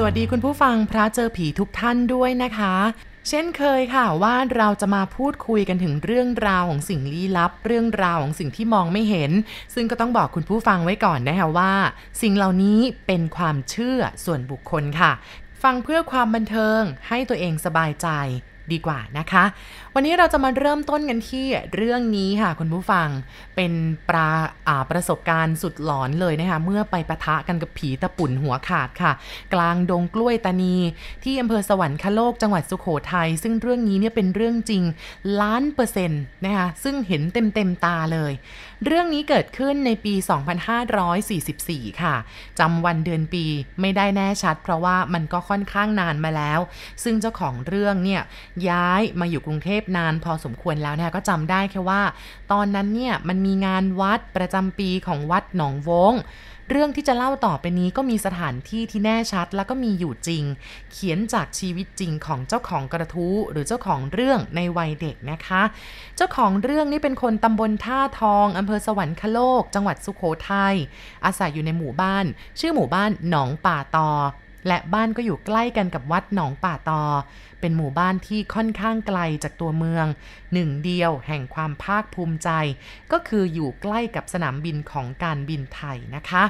สวัสดีคุณผู้ฟังพระเจอผีทุกท่านด้วยนะคะ เช่นเคยค่ะว่าเราจะมาพูดคุยกันถึงเรื่องราวของสิ่งลี้ลับ เรื่องราวของสิ่งที่มองไม่เห็น ซึ่งก็ต้องบอกคุณผู้ฟังไว้ก่อนนะคะว่า สิ่งเหล่านี้เป็นความเชื่อส่วนบุคคลค่ะ ฟังเพื่อความบันเทิงให้ตัวเองสบายใจ ดีกว่านะคะ วันนี้เราจะมาเริ่มต้นกันที่เรื่องนี้ค่ะคุณผู้ฟังเป็นปราาประสบการณ์สุดหลอนเลยนะคะ เมื่อไปปะทะกันกับผีตะปุ่นหัวขาดค่ะ กลางดงกล้วยตานี ที่อำเภอสวรรคโลกจังหวัดสุขโขทัยซึ่งเรื่องนี้เนี่ยเป็นเรื่องจริงล้านเปอร์เซ็นต์นะคะซึ่งเห็นเต็มเต็มตาเลย เรื่องนี้เกิดขึ้นในปี 2544 ค่ะจำวันเดือนปีไม่ได้แน่ชัด เพราะว่ามันก็ค่อนข้างนานมาแล้ว ซึ่งเจ้าของเรื่องเนี่ยย้ายมาอยู่กรุงเทพนานพอสมควรแล้วนะคะก็จำได้แค่ว่า ตอนนั้นเนี่ยมันมีงานวัดประจำปีของวัดหนองวงเรื่องที่จะเล่าต่อไปนี้ก็มีสถานที่ที่แน่ชัดแล้วก็มีอยู่จริง เขียนจากชีวิตจริงของเจ้าของกระทู้หรือเจ้าของเรื่องในวัยเด็กนะคะ เจ้าของเรื่องนี่เป็นคนตำบลท่าทองอำเภอสวรรคโลก จังหวัดสุโขทัยอาศัยอยู่ในหมู่บ้าน ชื่อหมู่บ้านหนองป่าตอ และบ้านก็อยู่ใกล้กันกับวัดหนองป่าตอ เป็นหมู่บ้านที่ค่อนข้างไกลจากตัวเมือง หนึ่งเดียวแห่งความภาคภูมิใจ ก็คืออยู่ใกล้กับสนามบินของการบินไทยนะคะ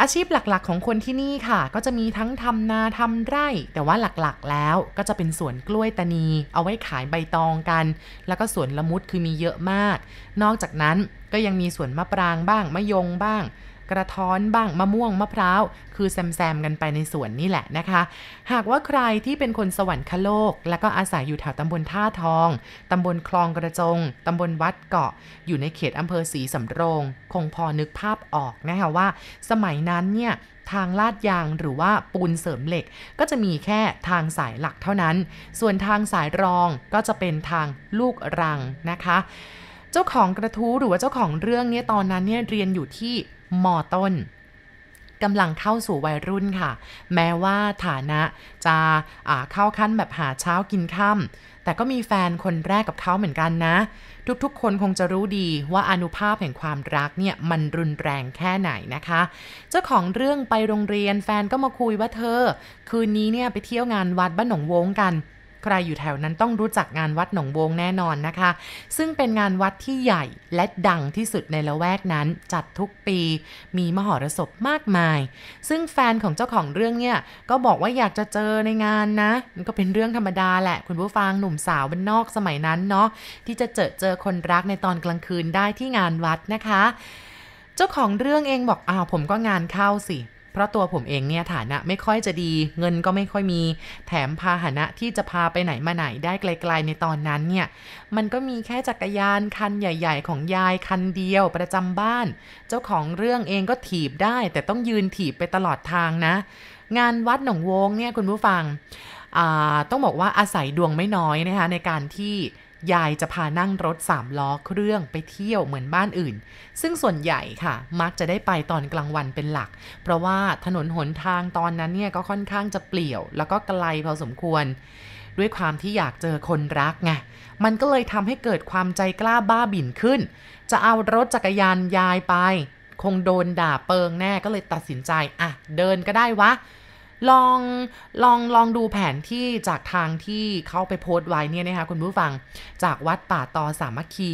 อาชีพหลักๆ ของคนที่นี่ค่ะ ก็จะมีทั้งทำนาทำไร่ แต่ว่าหลักๆ แล้วก็จะเป็นสวนกล้วยตานี เอาไว้ขายใบตองกัน แล้วก็สวนละมุดคือมีเยอะมาก นอกจากนั้นก็ยังมีสวนมะปรางบ้างมะยงบ้าง กระท้อนบ้างมะม่วงมะพร้าว คือแซมๆกันไปในสวนนี่แหละนะคะ หากว่าใครที่เป็นคนสวรรคโลก แล้วก็อาศัยอยู่แถวตำบลท่าทองตำบลคลองกระจงตำบลวัดเกาะ อยู่ในเขตอำเภอศรีสำโรง คงพอนึกภาพออกนะคะว่า สมัยนั้นเนี่ยทางลาดยางหรือว่าปูนเสริมเหล็ก ก็จะมีแค่ทางสายหลักเท่านั้น ส่วนทางสายรองก็จะเป็นทางลูกรังนะคะ เจ้าของกระทู้หรือว่าเจ้าของเรื่องนี้ตอนนั้นเนี่ยเรียนอยู่ที่ มอต้นกำลังเข้าสู่วัยรุ่นค่ะ แม้ว่าฐานะจะเข้าขั้นแบบหาเช้ากินค่ำแต่ก็มีแฟนคนแรกกับเขาเหมือนกันนะ ทุกๆ คนคงจะรู้ดีว่าอนุภาพแห่งความรักเนี่ยมันรุนแรงแค่ไหนนะคะ เจ้าของเรื่องไปโรงเรียนแฟนก็มาคุยว่าเธอ คืนนี้เนี่ยไปเที่ยวงานวัดบ้านหนองวงกัน ใครอยู่แถวนั้นต้องรู้จักงานวัดหนองวงแน่นอนนะคะ ซึ่งเป็นงานวัดที่ใหญ่และดังที่สุดในละแวกนั้น จัดทุกปี มีมหรสพมากมาย ซึ่งแฟนของเจ้าของเรื่องเนี่ย ก็บอกว่าอยากจะเจอในงานนะ มันก็เป็นเรื่องธรรมดาแหละ คุณผู้ฟังหนุ่มสาวบ้านนอกสมัยนั้นเนาะที่จะเจอเจอคนรักในตอนกลางคืนได้ที่งานวัดนะคะ เจ้าของเรื่องเองบอกอ้าวผมก็งานเข้าสิ เพราะตัวผมเองเนี่ยฐานะไม่ค่อยจะดี เงินก็ไม่ค่อยมี แถมพาหนะที่จะพาไปไหนมาไหนได้ไกล ๆ ในตอนนั้นเนี่ย มันก็มีแค่จักรยานคันใหญ่ ๆ ของยายคันเดียวประจำบ้าน เจ้าของเรื่องเองก็ถีบได้ แต่ต้องยืนถีบไปตลอดทางนะ งานวัดหนองวงเนี่ยคุณผู้ฟังต้องบอกว่าอาศัยดวงไม่น้อยนะคะในการที่ ยายจะพานั่งรถสามล้อเครื่องไปเที่ยวเหมือนบ้านอื่น ซึ่งส่วนใหญ่ค่ะ มักจะได้ไปตอนกลางวันเป็นหลัก เพราะว่าถนนหนทางตอนนั้นเนี่ยก็ค่อนข้างจะเปลี่ยว แล้วก็ไกลพอสมควร ด้วยความที่อยากเจอคนรักไงมันก็เลยทำให้เกิดความใจกล้าบ้าบิ่นขึ้น จะเอารถจักรยานยายไป คงโดนด่าเปิงแน่ก็เลยตัดสินใจอะเดินก็ได้วะ ลองลองลองดูแผนที่จากทางที่เขาไปโพสต์ไว้เนี่ยนะคะคุณผู้ฟังจากวัดป่าตอสามัคคี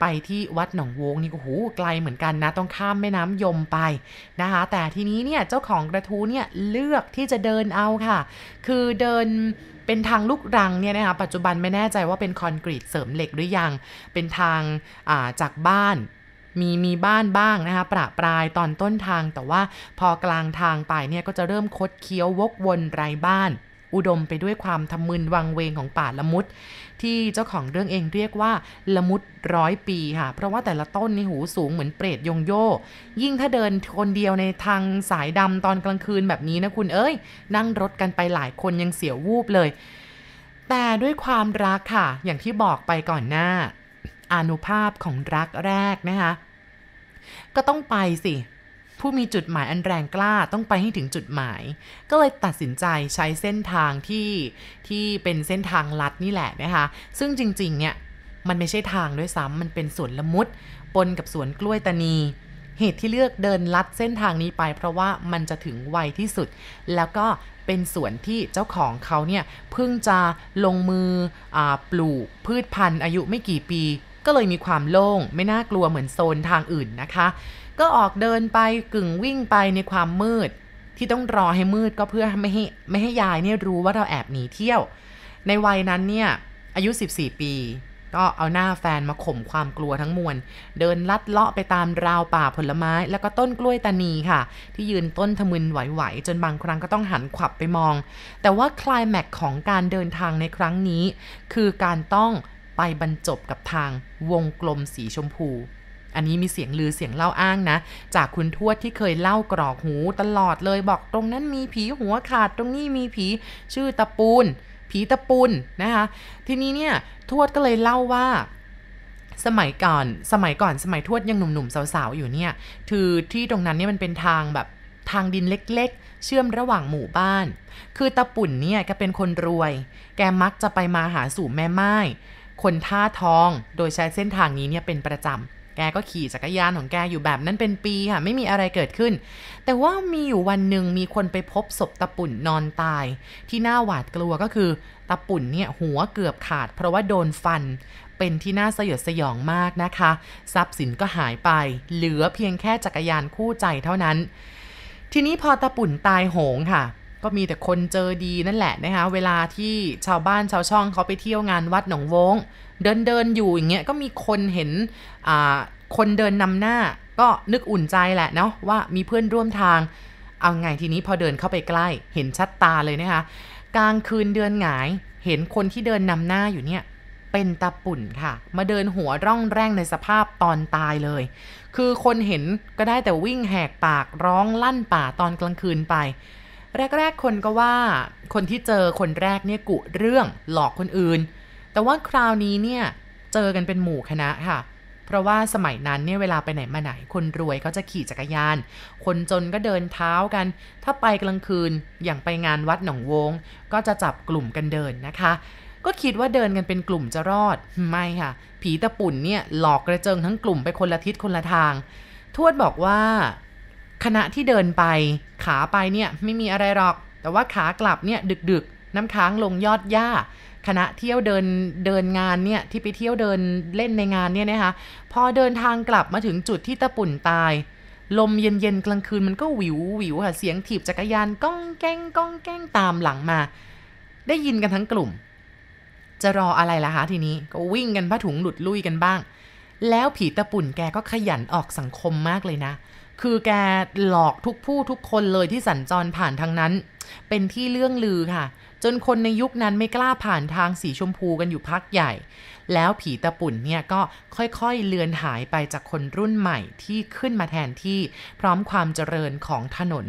ไปที่วัดหนองวงนี่โอ้โหไกลเหมือนกันนะ ต้องข้ามแม่น้ำยมไปนะคะ แต่ทีนี้เนี่ยเจ้าของกระทู้เนี่ยเลือกที่จะเดินเอาค่ะ คือเดินเป็นทางลูกรังเนี่ยนะคะปัจจุบันไม่แน่ใจว่าเป็นคอนกรีตเสริมเหล็กหรือยัง เป็นทางาจากบ้าน มีมีบ้านบ้างนะคะประปรายตอนต้นทาง แต่ว่าพอกลางทางไปเนี่ยก็จะเริ่มคดเคี้ยววกวนไรบ้าน อุดมไปด้วยความทำมึนวังเวงของป่าละมุดที่เจ้าของเรื่องเองเรียกว่าละมุดร้อยปีค่ะ เพราะว่าแต่ละต้นนี่หูสูงเหมือนเปรตยงโยยิ่งถ้าเดินคนเดียวในทางสายดำตอนกลางคืนแบบนี้นะคุณเอ้ย นั่งรถกันไปหลายคนยังเสียววูบเลย แต่ด้วยความรักค่ะ อย่างที่บอกไปก่อนหน้า อนุภาพของรักแรกนะคะ ก็ต้องไปสิ ผู้มีจุดหมายอันแรงกล้าต้องไปให้ถึงจุดหมาย ก็เลยตัดสินใจใช้เส้นทางที่ที่เป็นเส้นทางลัดนี่แหละนะคะ ซึ่งจริง ๆ เนี่ยมันไม่ใช่ทางด้วยซ้ำมันเป็นสวนละมุดปนกับสวนกล้วยตานี เหตุที่เลือกเดินลัดเส้นทางนี้ไป เพราะว่ามันจะถึงไวที่สุด แล้วก็เป็นสวนที่เจ้าของเขาเนี่ยเพิ่งจะลงมืออปลูกพืชพันธุ์อายุไม่กี่ปี ก็เลยมีความโล่งไม่น่ากลัวเหมือนโซนทางอื่นนะคะ ก็ออกเดินไปกึ่งวิ่งไปในความมืด ที่ต้องรอให้มืดก็เพื่อไม่ให้ไม่ให้ยายเนี่ยรู้ว่าเราแอบหนีเที่ยว ในวัยนั้นเนี่ยอายุ 14 ปี ก็เอาหน้าแฟนมาข่มความกลัวทั้งมวล เดินลัดเลาะไปตามราวป่าผลไม้ แล้วก็ต้นกล้วยตานีค่ะ ที่ยืนต้นทะมึนไหวๆ จนบางครั้งก็ต้องหันขวับไปมอง แต่ว่าคลายแม็กของการเดินทางในครั้งนี้ คือการต้อง ไปบรรจบกับทางวงกลมสีชมพู อันนี้มีเสียงลือเสียงเล่าอ้างนะ จากคุณทวดที่เคยเล่ากรอกหูตลอดเลยบอกตรงนั้นมีผีหัวขาดตรงนี้มีผีชื่อตะปูน ผีตะปูนนะคะ ทีนี้เนี่ยทวดก็เลยเล่าว่าสมัยก่อน สมัยก่อน สมัยทวดยังหนุ่มๆสาวๆอยู่เนี่ย คือที่ตรงนั้นเนี่ยมันเป็นทางแบบทางดินเล็กๆ เชื่อมระหว่างหมู่บ้าน คือตะปุ่นเนี่ยแกเป็นคนรวย แกมักจะไปมาหาสู่แม่ไม้ คนท่าทอง โดยใช้เส้นทางนี้เนี่ยเป็นประจำ แกก็ขี่จักรยานของแกอยู่แบบนั้นเป็นปีค่ะ ไม่มีอะไรเกิดขึ้น แต่ว่ามีอยู่วันหนึ่งมีคนไปพบศพตะปุ่นนอนตาย ที่น่าหวาดกลัวก็คือ ตะปุ่นเนี่ยหัวเกือบขาด เพราะว่าโดนฟัน เป็นที่น่าสยดสยองมากนะคะ ทรัพย์สินก็หายไป เหลือเพียงแค่จักรยานคู่ใจเท่านั้น ทีนี้พอตะปุ่นตายโหงค่ะ ก็มีแต่คนเจอดีนั่นแหละนะคะเวลาที่ชาวบ้านชาวช่องเขาไปเที่ยวงานวัดหนองวง เดินเดินอยู่อย่างเงี้ยก็มีคนเห็นคนเดินนำหน้า ก็นึกอุ่นใจแหละเนาะว่ามีเพื่อนร่วมทาง เอาไงทีนี้พอเดินเข้าไปใกล้ เห็นชัดตาเลยนะคะกลางคืนเดือนหงายเห็นคนที่เดินนำหน้าอยู่เนี่ยเป็นตาปุ่นค่ะ มาเดินหัวร่องแร่งในสภาพตอนตายเลย คือคนเห็นก็ได้แต่วิ่งแหกปากร้องลั่นป่าตอนกลางคืนไป แรก ๆ คนก็ว่าคนที่เจอคนแรกเนี่ยกุเรื่องหลอกคนอื่น แต่ว่าคราวนี้เนี่ยเจอกันเป็นหมู่คณะค่ะ เพราะว่าสมัยนั้นเนี่ยเวลาไปไหนมาไหน คนรวยก็จะขี่จักรยาน คนจนก็เดินเท้ากัน ถ้าไปกลางคืนอย่างไปงานวัดหนองวง ก็จะจับกลุ่มกันเดินนะคะ ก็คิดว่าเดินกันเป็นกลุ่มจะรอดไม่ค่ะ ผีตะปุ่นเนี่ยหลอกกระเจิงทั้งกลุ่มไปคนละทิศคนละทาง ทวดบอกว่า ขณะที่เดินไปขาไปเนี่ยไม่มีอะไรหรอก แต่ว่าขากลับเนี่ยดึกๆ น้ำค้างลงยอดหญ้าคณะเที่ยวเดินเดินงานเนี่ยที่ไปเที่ยวเดินเล่นในงานเนี่ยนะคะพอเดินทางกลับมาถึงจุดที่ตะปุ่นตาย ลมเย็นๆกลางคืนมันก็วิววิวค่ะเสียงถีบจักรยานก้องแก้งก้องแก้งตามหลังมา ได้ยินกันทั้งกลุ่ม จะรออะไรล่ะคะทีนี้ก็วิ่งกันผ้าถุงหลุดลุยกันบ้าง แล้วผีตะปุ่นแกก็ขยันออกสังคมมากเลยนะ คือแกหลอกทุกผู้ทุกคนเลยที่สัญจรผ่านทางนั้น เป็นที่เรื่องลือค่ะ จนคนในยุคนั้นไม่กล้าผ่านทางสีชมพูกันอยู่พักใหญ่ แล้วผีตะปุ่นเนี่ยก็ค่อยๆเลือนหายไปจากคนรุ่นใหม่ที่ขึ้นมาแทนที่พร้อมความเจริญของถนน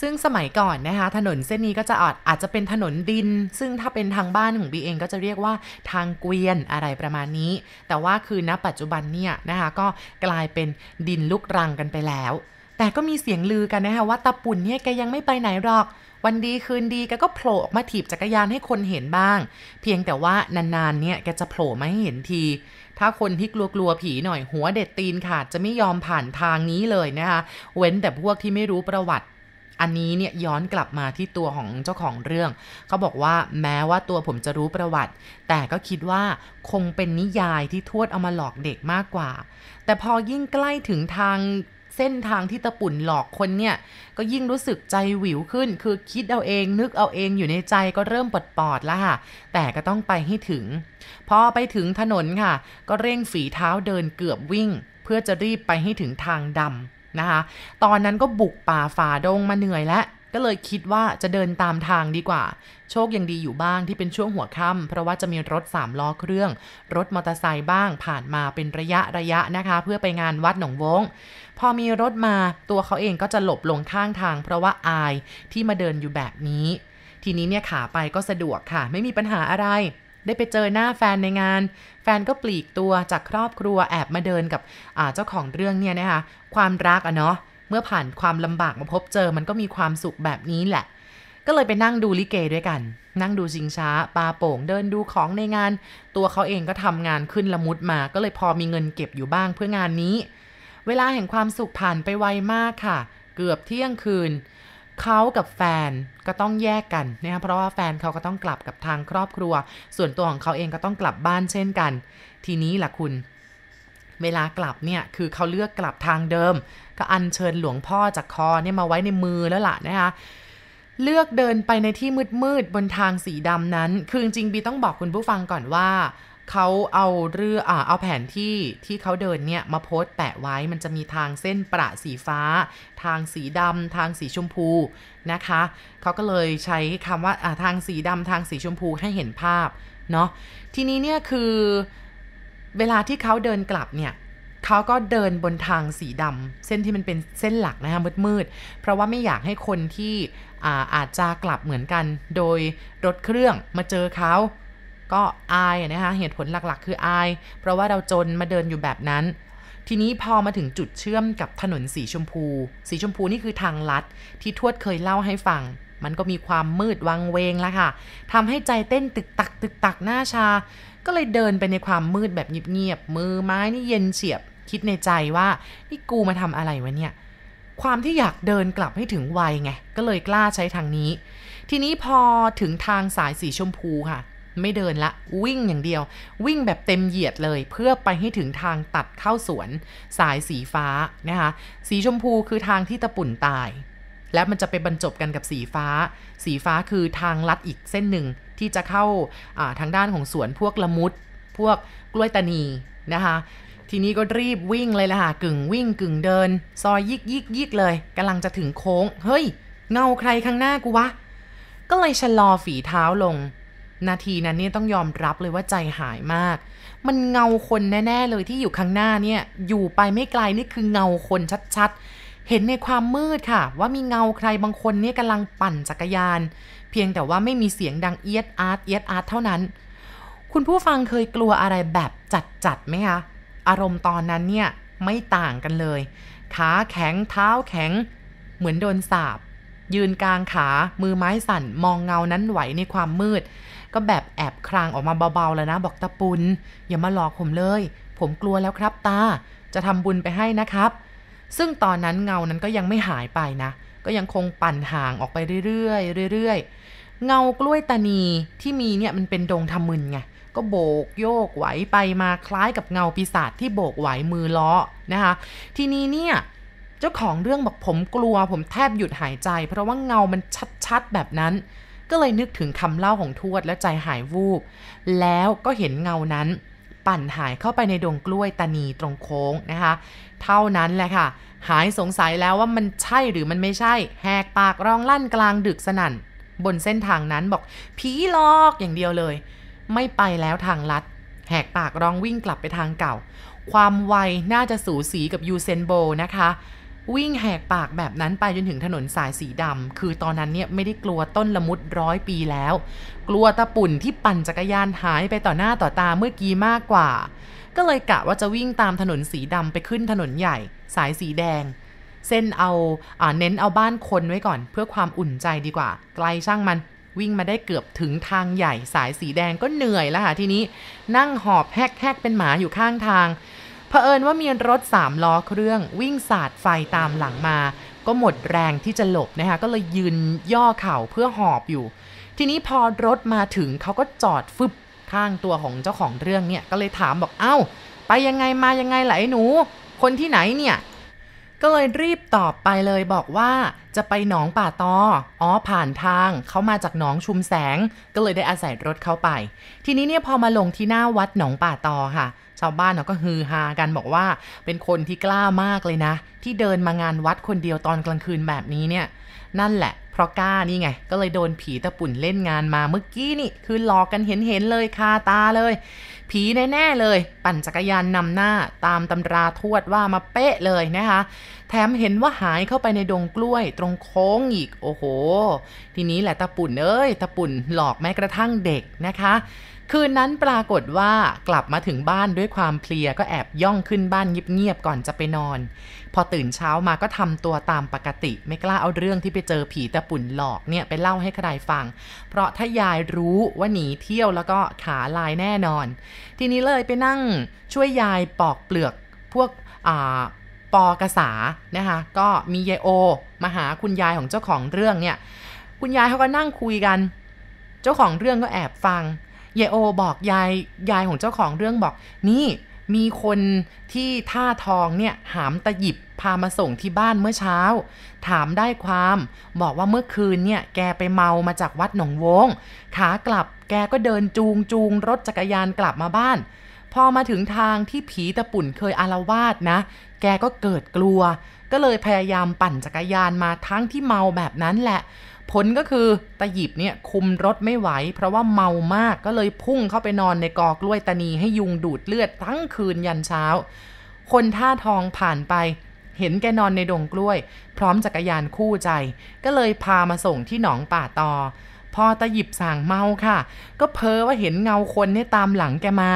ซึ่งสมัยก่อนนะคะ ถนนเส้นนี้ก็จะอาจอาจจะเป็นถนนดิน ซึ่งถ้าเป็นทางบ้านของบีเองก็จะเรียกว่าทางเกวียนอะไรประมาณนี้ แต่ว่าคือณปัจจุบันเนี่ยนะคะก็กลายเป็นดินลุกรังกันไปแล้ว แต่ก็มีเสียงลือกันนะคะว่าตาปุ่นเนี่ยแกยังไม่ไปไหนหรอกวันดีคืนดีแกก็โผล่ออกมาถีบจักรยานให้คนเห็นบ้าง เพียงแต่ว่านานๆเนี่ยแกจะโผล่มาให้เห็นที ถ้าคนที่กลัวๆผีหน่อยหัวเด็ดตีนขาดจะไม่ยอมผ่านทางนี้เลยนะคะ เว้นแต่พวกที่ไม่รู้ประวัติ อันนี้เนี่ยย้อนกลับมาที่ตัวของเจ้าของเรื่องเขาบอกว่าแม้ว่าตัวผมจะรู้ประวัติ แต่ก็คิดว่าคงเป็นนิยายที่ทวดเอามาหลอกเด็กมากกว่า แต่พอยิ่งใกล้ถึงทางเส้นทางที่ตะปุ่นหลอกคนเนี่ย ก็ยิ่งรู้สึกใจหวิวขึ้น คือคิดเอาเอง นึกเอาเองอยู่ในใจก็เริ่มปดปอดแล้วค่ะ แต่ก็ต้องไปให้ถึง พอไปถึงถนนค่ะ ก็เร่งฝีเท้าเดินเกือบวิ่ง เพื่อจะรีบไปให้ถึงทางดำ นะคะ ตอนนั้นก็บุกป่าฝ่าดงมาเหนื่อยแล้วก็เลยคิดว่าจะเดินตามทางดีกว่า โชคยังดีอยู่บ้างที่เป็นช่วงหัวค่ำเพราะว่าจะมีรถสามล้อเครื่อง รถมอเตอร์ไซค์บ้างผ่านมาเป็นระยะระยะนะคะ เพื่อไปงานวัดหนองวง พอมีรถมาตัวเขาเองก็จะหลบลงข้างทาง เพราะว่าอายที่มาเดินอยู่แบบนี้ ทีนี้เนี่ยขาไปก็สะดวกค่ะ ไม่มีปัญหาอะไร ได้ไปเจอหน้าแฟนในงาน แฟนก็ปลีกตัวจากครอบครัวแอบมาเดินกับเจ้าของเรื่องเนี่ยนะคะความรักอะเนาะเมื่อผ่านความลำบากมาพบเจอมันก็มีความสุขแบบนี้แหละ ก็เลยไปนั่งดูลิเกด้วยกัน นั่งดูชิงช้าปลาโป่งเดินดูของในงาน ตัวเขาเองก็ทำงานขึ้นละมุดมา ก็เลยพอมีเงินเก็บอยู่บ้างเพื่องานนี้ เวลาแห่งความสุขผ่านไปไวมากค่ะ เกือบเที่ยงคืน เขากับแฟนก็ต้องแยกกันนะคะเพราะว่าแฟนเขาก็ต้องกลับกับทางครอบครัว ส่วนตัวของเขาเองก็ต้องกลับบ้านเช่นกัน ทีนี้ล่ะคุณ เวลากลับเนี่ยคือเขาเลือกกลับทางเดิม ก็อัญเชิญหลวงพ่อจากคอเนี่ยมาไว้ในมือแล้วล่ะนะคะเลือกเดินไปในที่มืดๆบนทางสีดำนั้น คือจริงบีต้องบอกคุณผู้ฟังก่อนว่า เขาเอาเรืออ่าเอาแผนที่ที่เขาเดินเนี่ยมาโพสต์แปะไว้มันจะมีทางเส้นประสีฟ้า ทางสีดำทางสีชมพูนะคะเขาก็เลยใช้คำว่าทางสีดำทางสีชมพูให้เห็นภาพเนาะทีนี้เนี่ยคือเวลาที่เขาเดินกลับเนี่ยเขาก็เดินบนทางสีดำเส้นที่มันเป็นเส้นหลักนะคะมืดๆเพราะว่าไม่อยากให้คนที่อาอาจจะกลับเหมือนกัน โดยรถเครื่องมาเจอเขา ก็อายนะคะเหตุผลหลักๆ คืออาย เพราะว่าเราจนมาเดินอยู่แบบนั้น ทีนี้พอมาถึงจุดเชื่อมกับถนนสีชมพู สีชมพูนี่คือทางลัด ที่ทวดเคยเล่าให้ฟัง มันก็มีความมืดวังเวงแล้วค่ะทำให้ใจเต้นตึกตักตึกตักหน้าชา ก็เลยเดินไปในความมืดแบบเงียบๆมือไม้นี่เย็นเฉียบ คิดในใจว่านี่กูมาทำอะไรวะเนี่ยความที่อยากเดินกลับให้ถึงวัยไง ก็เลยกล้าใช้ทางนี้ ทีนี้พอถึงทางสายสีชมพูค่ะ ไม่เดินละ วิ่งอย่างเดียว วิ่งแบบเต็มเหยียดเลย เพื่อไปให้ถึงทางตัดเข้าสวน สายสีฟ้านะคะสีชมพูคือทางที่ตะปุ่นตาย และมันจะไปบรรจบกันกับสีฟ้า สีฟ้าคือทางลัดอีกเส้นหนึ่งที่จะเข้าทางด้านของสวนพวกละมุด พวกกล้วยตานีนะคะทีนี้ก็รีบวิ่งเลยละค่ะกึ่งวิ่งกึ่งเดิน ซอยยิกยิกยิกเลยกำลังจะถึงโค้ง เฮ้ย เงาใครข้างหน้ากูวะ ก็เลยชะลอฝีเท้าลง นาทีนั้นเนี่ยต้องยอมรับเลยว่าใจหายมาก มันเงาคนแน่ๆเลยที่อยู่ข้างหน้าเนี่ยอยู่ไปไม่ไกลนี่คือเงาคนชัดๆ เห็นในความมืดค่ะ ว่ามีเงาใครบางคนเนี่ยกำลังปั่นจักรยาน เพียงแต่ว่าไม่มีเสียงดังเอียดอาร์ตเอียดอาร์ตเท่านั้น คุณผู้ฟังเคยกลัวอะไรแบบจัดๆไหมคะอารมณ์ตอนนั้นเนี่ยไม่ต่างกันเลยขาแข็งเท้าแข็ง เหมือนโดนสาบยืนกลางขา มือไม้สั่น มองเงานั้นไหวในความมืด ก็แบบแอบครางออกมาเบาๆแล้วนะ บอกตาปุนอย่ามาหลอกผมเลย ผมกลัวแล้วครับตา จะทำบุญไปให้นะครับ ซึ่งตอนนั้นเงานั้นก็ยังไม่หายไปนะ ก็ยังคงปั่นห่างออกไปเรื่อยๆเรื่อยๆเงากล้วยตานีที่มีเนี่ยมันเป็นดงทำมึนไงก็โบกโยกไหวไปมาคล้ายกับเงาปีศาจที่โบกไหวมือล้อนะคะ ทีนี้เนี่ยเจ้าของเรื่องบอกผมกลัวผมแทบหยุดหายใจ เพราะว่าเงามันชัดๆแบบนั้น ก็เลยนึกถึงคำเล่าของทวดและใจหายวูบ แล้วก็เห็นเงานั้น ปั่นหายเข้าไปในดงกล้วยตานีตรงโค้งนะคะ เท่านั้นแหละค่ะ หายสงสัยแล้วว่ามันใช่หรือมันไม่ใช่ แหกปากร้องลั่นกลางดึกสนั่น บนเส้นทางนั้นบอกผีหลอกอย่างเดียวเลย ไม่ไปแล้วทางลัด แหกปากร้องวิ่งกลับไปทางเก่า ความไวน่าจะสูสีกับยูเซนโบนะคะ วิ่งแหกปากแบบนั้นไปจนถึงถนนสายสีดำคือตอนนั้นเนี่ยไม่ได้กลัวต้นละมุดร้อยปีแล้ว กลัวตะปุ่นที่ปั่นจักรยานหายไปต่อหน้าต่อตาเมื่อกี้มากกว่า ก็เลยกะว่าจะวิ่งตามถนนสีดำไปขึ้นถนนใหญ่ สายสีแดง เส้นเอาอเน้นเอาบ้านคนไว้ก่อน เพื่อความอุ่นใจดีกว่า ไกลช่างมันวิ่งมาได้เกือบถึงทางใหญ่สายสีแดงก็เหนื่อยแล้วค่ะทีนี้ นั่งหอบแฮกๆเป็นหมาอยู่ข้างทาง เผอิญว่ามีรถสามล้อเครื่องวิ่งสาดไฟตามหลังมา ก็หมดแรงที่จะหลบนะคะก็เลยยืนย่อเข่าเพื่อหอบอยู่ ทีนี้พอรถมาถึงเขาก็จอดฟึบข้างตัวของเจ้าของเรื่องเนี่ยก็เลยถามบอกเอา้า ไปยังไงมายังไงไหลหนู คนที่ไหนเนี่ยก็เลยรีบตอบไปเลยบอกว่าจะไปหนองป่าตอ อ๋อผ่านทางเขามาจากหนองชุมแสง ก็เลยได้อาศัยรถเข้าไป ทีนี้เนี่ยพอมาลงที่หน้าวัดหนองป่าตอค่ะ ชาวบ้านเขาก็ฮือฮากันบอกว่าเป็นคนที่กล้ามากเลยนะ ที่เดินมางานวัดคนเดียวตอนกลางคืนแบบนี้เนี่ย นั่นแหละ เพราะกล้านี่ไง ก็เลยโดนผีตะปุ่นเล่นงานมาเมื่อกี้นี่ คือหลอกกันเห็นๆเลยคาตาเลย ผีแน่ๆเลย ปั่นจักรยานนำหน้าตามตำราทวดว่ามาเป๊ะเลยนะคะแถมเห็นว่าหายเข้าไปในดงกล้วยตรงโค้งอีกโอ้โห ทีนี้แหละตาปุ่นเอ้ยตาปุ่นหลอกแม้กระทั่งเด็กนะคะ คืนนั้นปรากฏว่ากลับมาถึงบ้านด้วยความเพลียก็แอบย่องขึ้นบ้านเงียบๆก่อนจะไปนอน พอตื่นเช้ามาก็ทำตัวตามปกติ ไม่กล้าเอาเรื่องที่ไปเจอผีตะปุ่นหลอกเนี่ยไปเล่าให้ใครฟัง เพราะถ้ายายรู้ว่าหนีเที่ยวแล้วก็ขาลายแน่นอน ทีนี้เลยไปนั่งช่วยยายปอกเปลือกพวกอ่าปอกษานะคะก็มียายโอ มาหาคุณยายของเจ้าของเรื่องเนี่ย คุณยายเขาก็นั่งคุยกัน เจ้าของเรื่องก็แอบฟัง ยายโอบอกยายยายของเจ้าของเรื่องบอก นี่มีคนที่ท่าทองเนี่ยหามตะหยิบพามาส่งที่บ้านเมื่อเช้า ถามได้ความบอกว่าเมื่อคืนเนี่ยแกไปเมามาจากวัดหนองวง ขากลับแกก็เดินจูงจูงรถจักรยานกลับมาบ้าน พอมาถึงทางที่ผีตะปุ่นเคยอารวาสนะ แกก็เกิดกลัว ก็เลยพยายามปั่นจักรยานมาทั้งที่เมาแบบนั้นแหละ ผลก็คือตะหยิบเนี่ยคุมรถไม่ไหว เพราะว่าเมามากก็เลยพุ่งเข้าไปนอนในกอกล้วยตานีให้ยุงดูดเลือดทั้งคืนยันเช้า คนท่าทองผ่านไป เห็นแกนอนในดงกล้วย พร้อมจักรยานคู่ใจ ก็เลยพามาส่งที่หนองป่าตอ พอตะหยิบสั่งเมาค่ะ ก็เพ้อว่าเห็นเงาคนเนี่ยตามหลังแกมา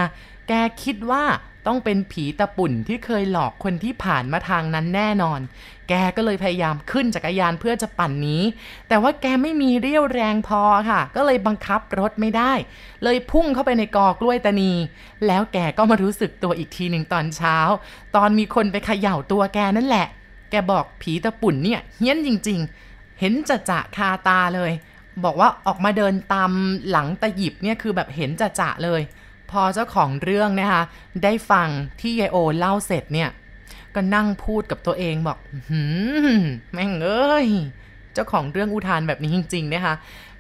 แกคิดว่า ต้องเป็นผีตะปุ่นที่เคยหลอกคนที่ผ่านมาทางนั้นแน่นอน แกก็เลยพยายามขึ้นจักรยานเพื่อจะปั่นนี้ แต่ว่าแกไม่มีเรี่ยวแรงพอค่ะ ก็เลยบังคับรถไม่ได้ เลยพุ่งเข้าไปในกอกล้วยตานี แล้วแกก็มารู้สึกตัวอีกทีหนึ่งตอนเช้า ตอนมีคนไปเขย่าตัวแกนั่นแหละ แกบอกผีตะปุ่นเนี่ยเฮี้ยนจริง ๆ เห็นจะจะคาตาเลย บอกว่าออกมาเดินตามหลังตะหยิบเนี่ยคือแบบเห็นจะจะเลย พอเจ้าของเรื่องนะคะได้ฟังที่ยายโอเล่าเสร็จเนี่ย ก็นั่งพูดกับตัวเองบอกหืมแม่งเอ้ย เจ้าของเรื่องอุทานแบบนี้จริง ๆ นะคะ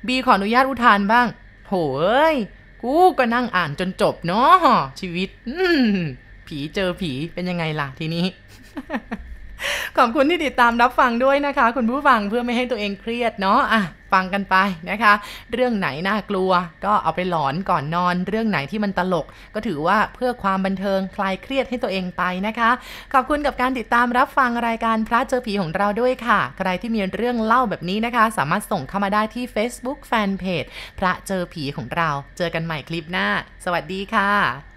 บีขออนุญาตอุทานบ้างโหเอ้ย กูก็นั่งอ่านจนจบเนาะชีวิต อืมผีเจอผีเป็นยังไงล่ะทีนี้ ขอบคุณที่ติดตามรับฟังด้วยนะคะ คุณผู้ฟังเพื่อไม่ให้ตัวเองเครียดเนาะอะฟังกันไปนะคะ เรื่องไหนน่ากลัว ก็เอาไปหลอนก่อนนอน เรื่องไหนที่มันตลก ก็ถือว่าเพื่อความบันเทิงคลายเครียดให้ตัวเองไปนะคะ ขอบคุณกับการติดตามรับฟังรายการพระเจอผีของเราด้วยค่ะ ใครที่มีเรื่องเล่าแบบนี้นะคะ สามารถส่งเข้ามาได้ที่ Facebook Fanpage พระเจอผีของเรา เจอกันใหม่คลิปหน้า สวัสดีค่ะ